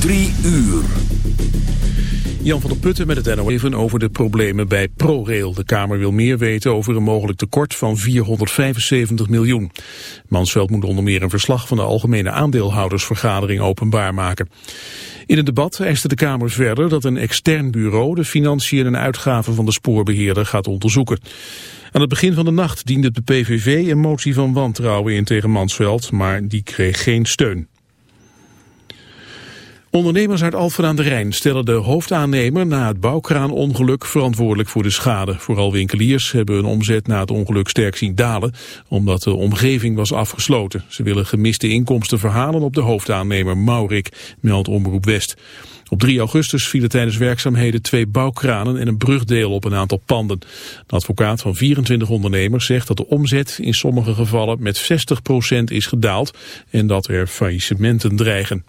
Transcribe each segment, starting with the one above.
Drie uur. Jan van der Putten met het NOS even over de problemen bij ProRail. De Kamer wil meer weten over een mogelijk tekort van 475 miljoen. Mansveld moet onder meer een verslag van de Algemene Aandeelhoudersvergadering openbaar maken. In het debat eiste de Kamer verder dat een extern bureau de financiën en uitgaven van de spoorbeheerder gaat onderzoeken. Aan het begin van de nacht diende de PVV een motie van wantrouwen in tegen Mansveld, maar die kreeg geen steun. Ondernemers uit Alphen aan de Rijn stellen de hoofdaannemer na het bouwkraanongeluk verantwoordelijk voor de schade. Vooral winkeliers hebben hun omzet na het ongeluk sterk zien dalen, omdat de omgeving was afgesloten. Ze willen gemiste inkomsten verhalen op de hoofdaannemer Maurik, meldt Omroep West. Op 3 augustus vielen tijdens werkzaamheden twee bouwkranen en een brugdeel op een aantal panden. De advocaat van 24 ondernemers zegt dat de omzet in sommige gevallen met 60% is gedaald en dat er faillissementen dreigen.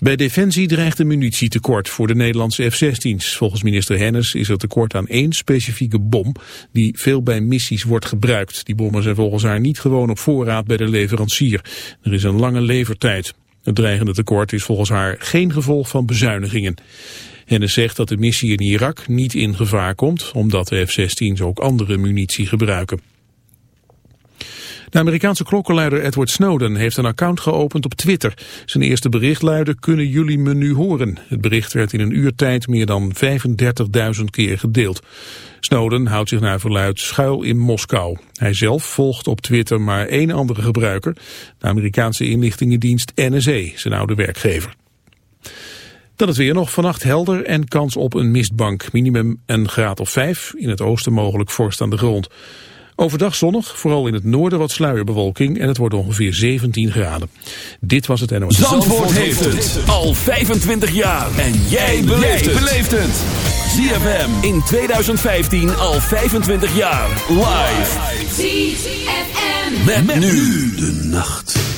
Bij Defensie dreigt een munitietekort voor de Nederlandse F-16's. Volgens minister Hennis is er tekort aan één specifieke bom die veel bij missies wordt gebruikt. Die bommen zijn volgens haar niet gewoon op voorraad bij de leverancier. Er is een lange levertijd. Het dreigende tekort is volgens haar geen gevolg van bezuinigingen. Hennis zegt dat de missie in Irak niet in gevaar komt, omdat de F-16's ook andere munitie gebruiken. De Amerikaanse klokkenluider Edward Snowden heeft een account geopend op Twitter. Zijn eerste bericht luidde, kunnen jullie me nu horen? Het bericht werd in een uur tijd meer dan 35.000 keer gedeeld. Snowden houdt zich naar verluid schuil in Moskou. Hij zelf volgt op Twitter maar één andere gebruiker, de Amerikaanse inlichtingendienst NSA, zijn oude werkgever. Dan het weer nog vannacht helder en kans op een mistbank. Minimum een graad of 5, in het oosten mogelijk vorst aan de grond. Overdag zonnig, vooral in het noorden wat sluierbewolking en het wordt ongeveer 17 graden. Dit was het NOS. Zandvoort, Zandvoort heeft het al 25 jaar. En jij beleeft het. ZFM in 2015 al 25 jaar. Live. ZFM. Met, met nu de nacht.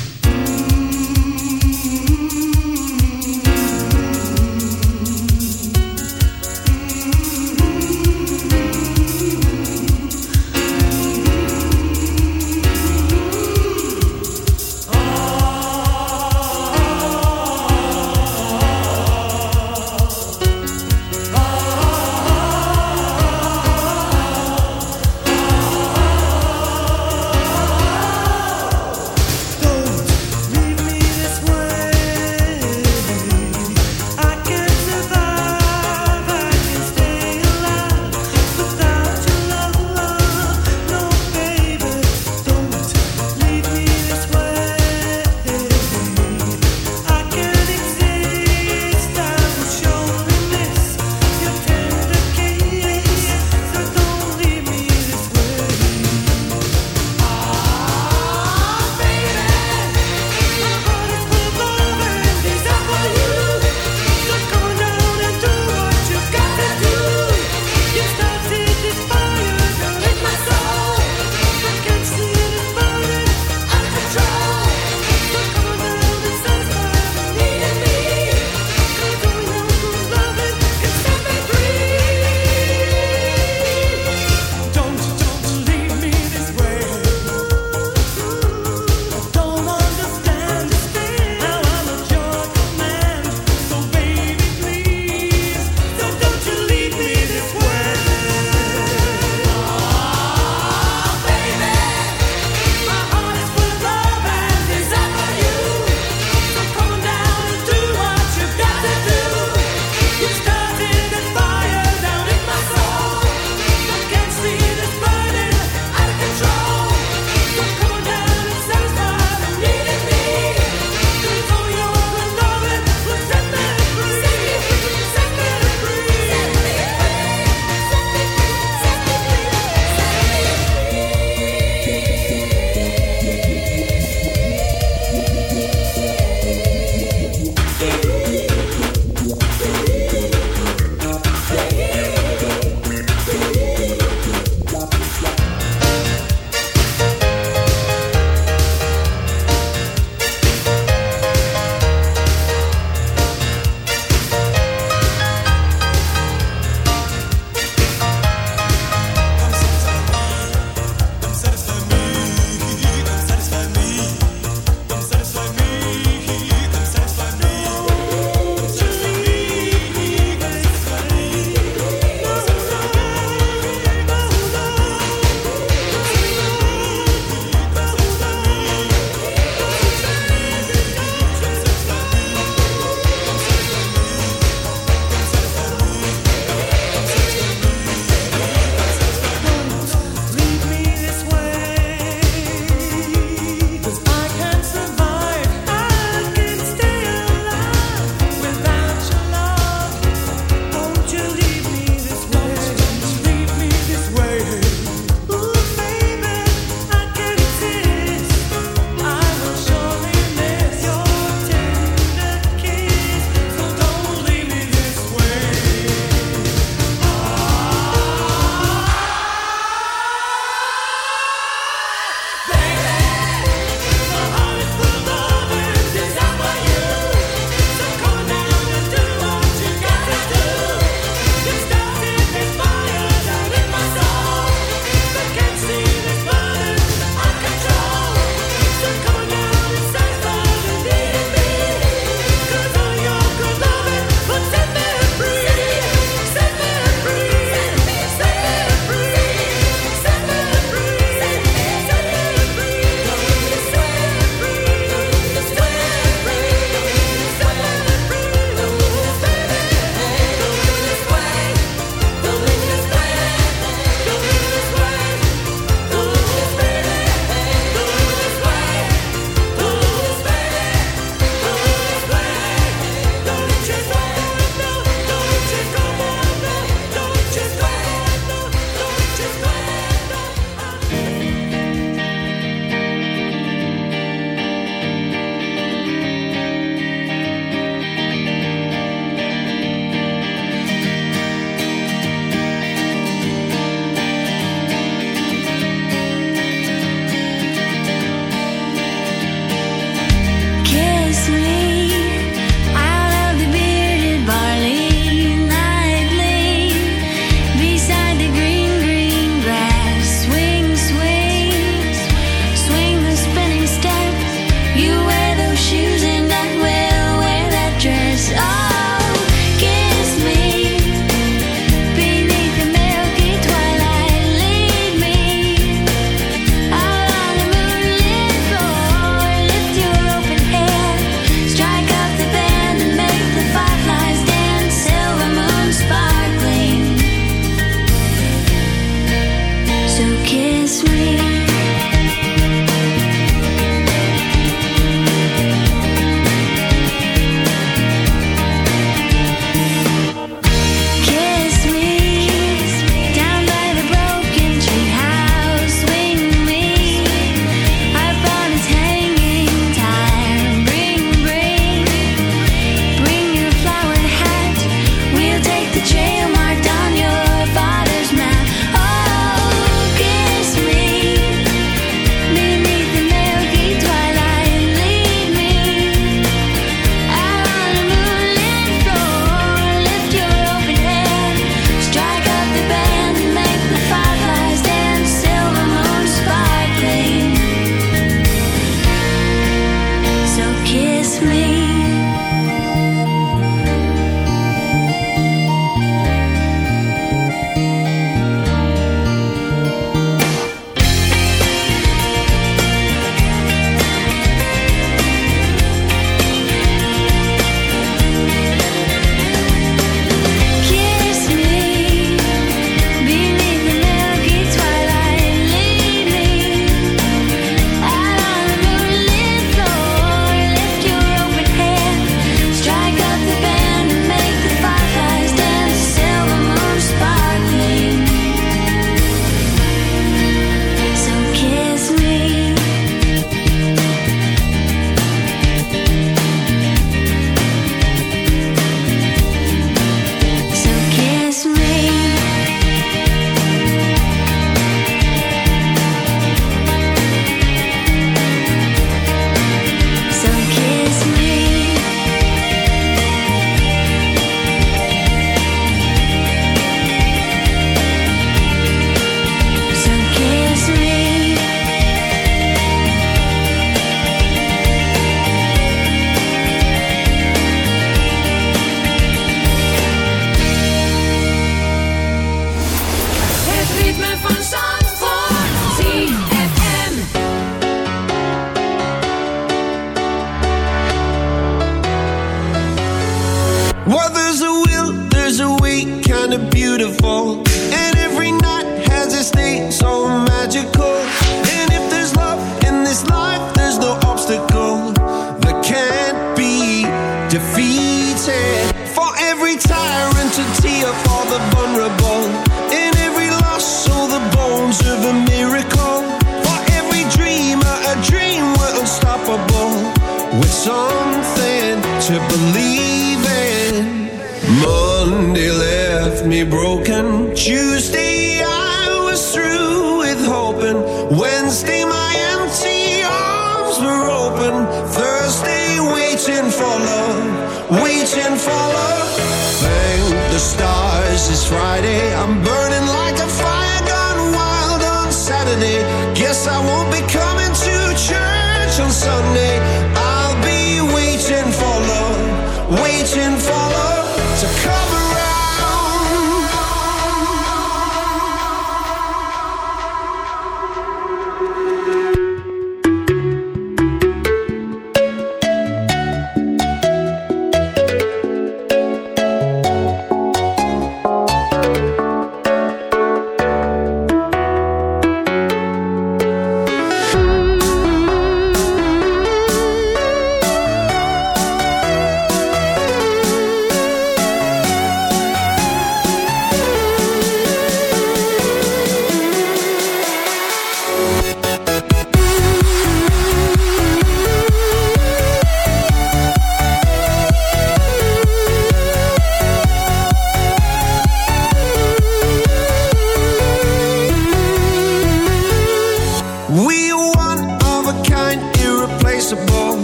waiting for love.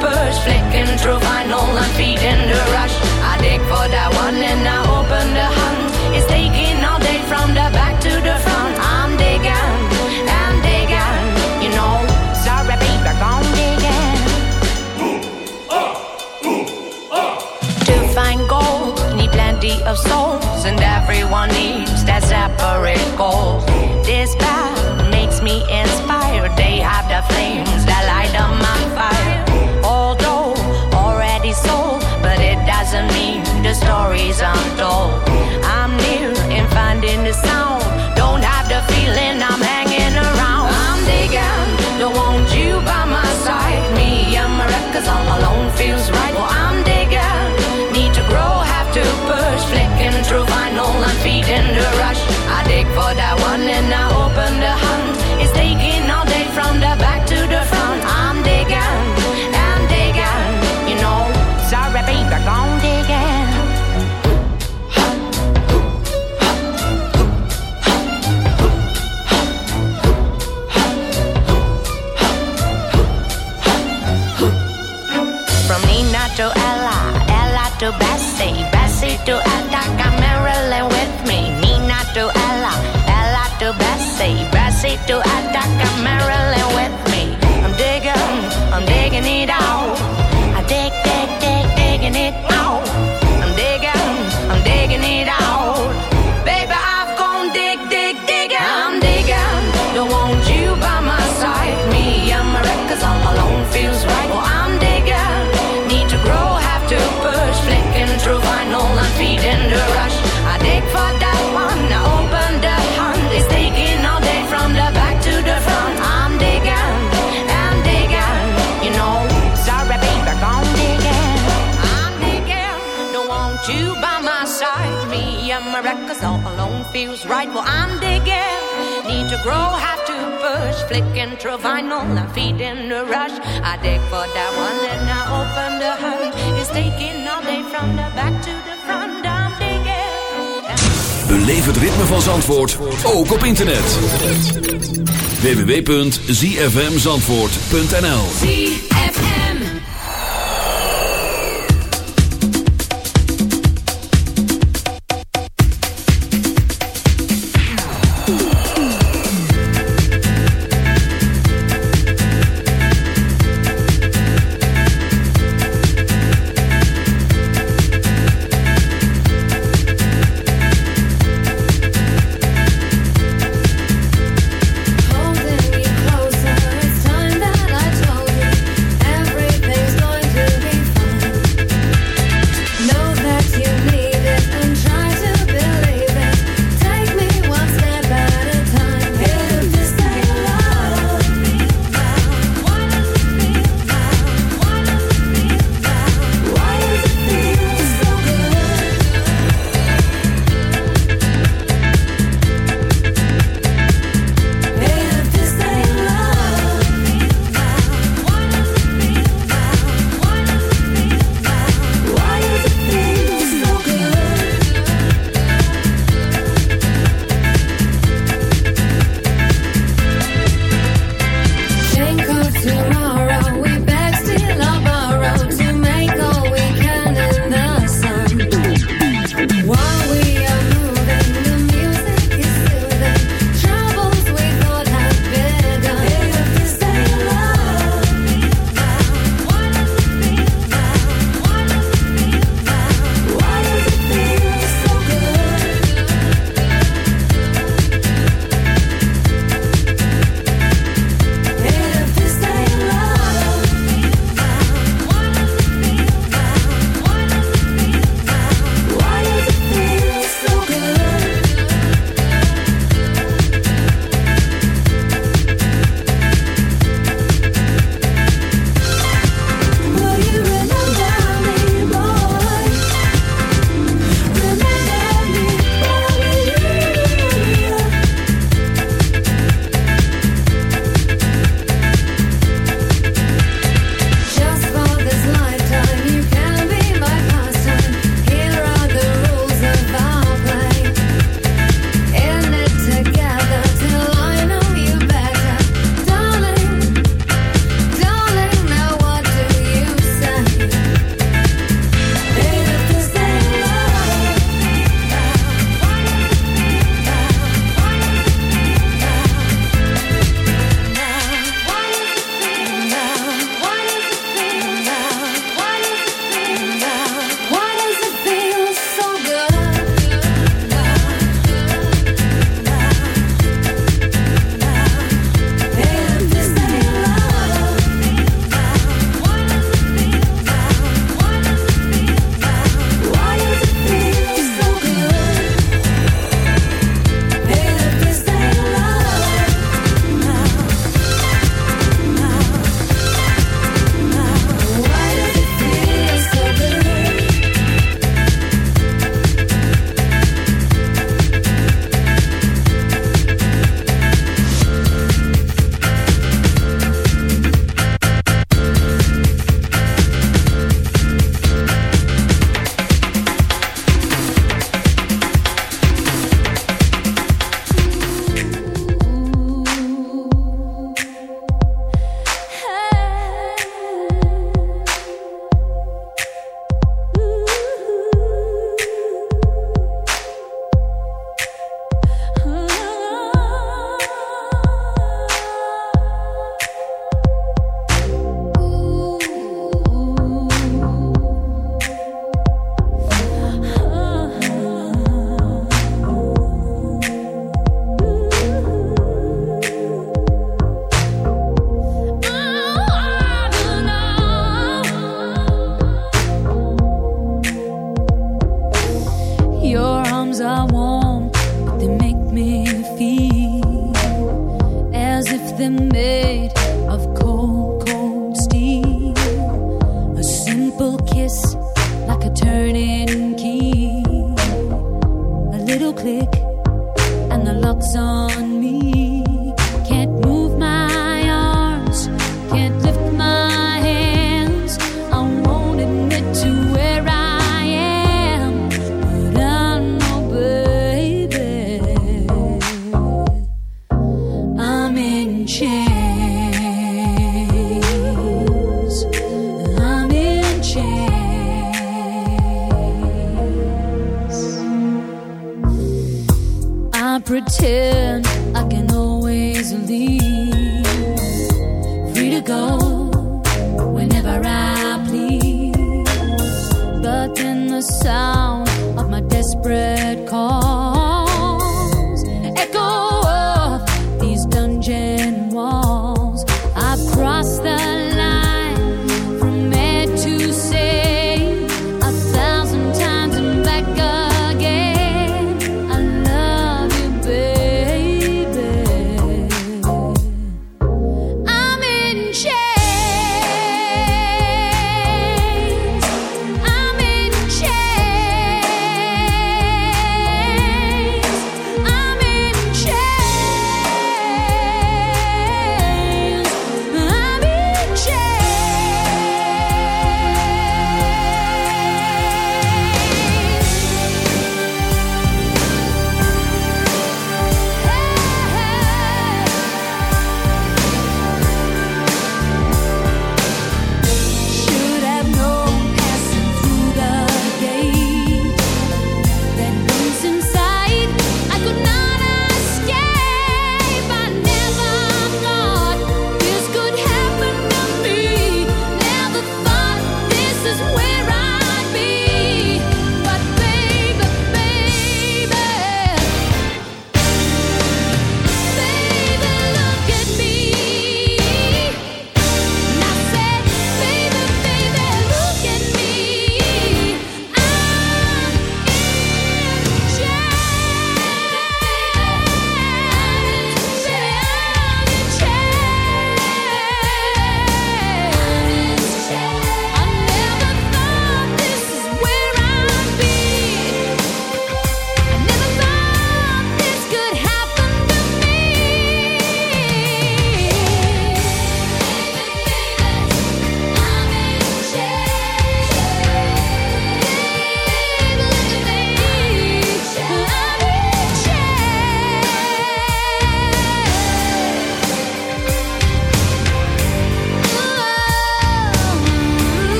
push, flicking through vinyl and feeding the rush. I dig for that one and I open the hunt. It's taking all day from the back to the front. I'm digging and digging, you know. Sorry, baby, gone digging. To find gold, need plenty of souls, and everyone needs that separate goal. This path makes me inspired. They have the flames doesn't mean the stories untold. I'm near in finding the sound. Don't have the feeling I'm hanging around. I'm digging, don't want you by my side. Me and my records all alone feels right. Well, I'm digging, need to grow, have to push, flicking through vinyl and feeding the rush. I dig for that one and I open to feels right. Well, I'm digging, need to grow, have to push, flicking through vinyl and feeding the rush. I dig for that one and I open the hunt. It's taking all day from the back to the front. I'm digging. Beleef het ritme van Zandvoort, ook op internet. www.zfmzandvoort.nl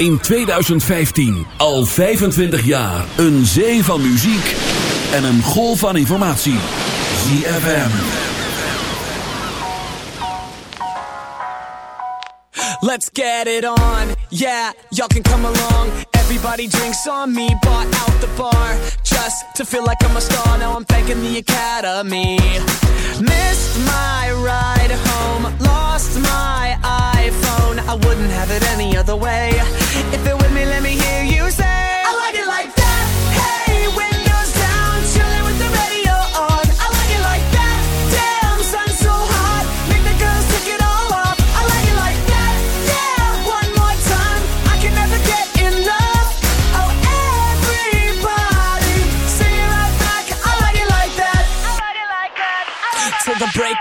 in 2015. Al 25 jaar. Een zee van muziek en een golf van informatie. ZFM. Let's get it on. Yeah, y'all can come along. Everybody drinks on me. Bought out the bar. Just to feel like I'm a star. Now I'm thanking the academy. Missed my ride home, lost my iPhone. I wouldn't have it any other way. If you're with me, let me hear you say.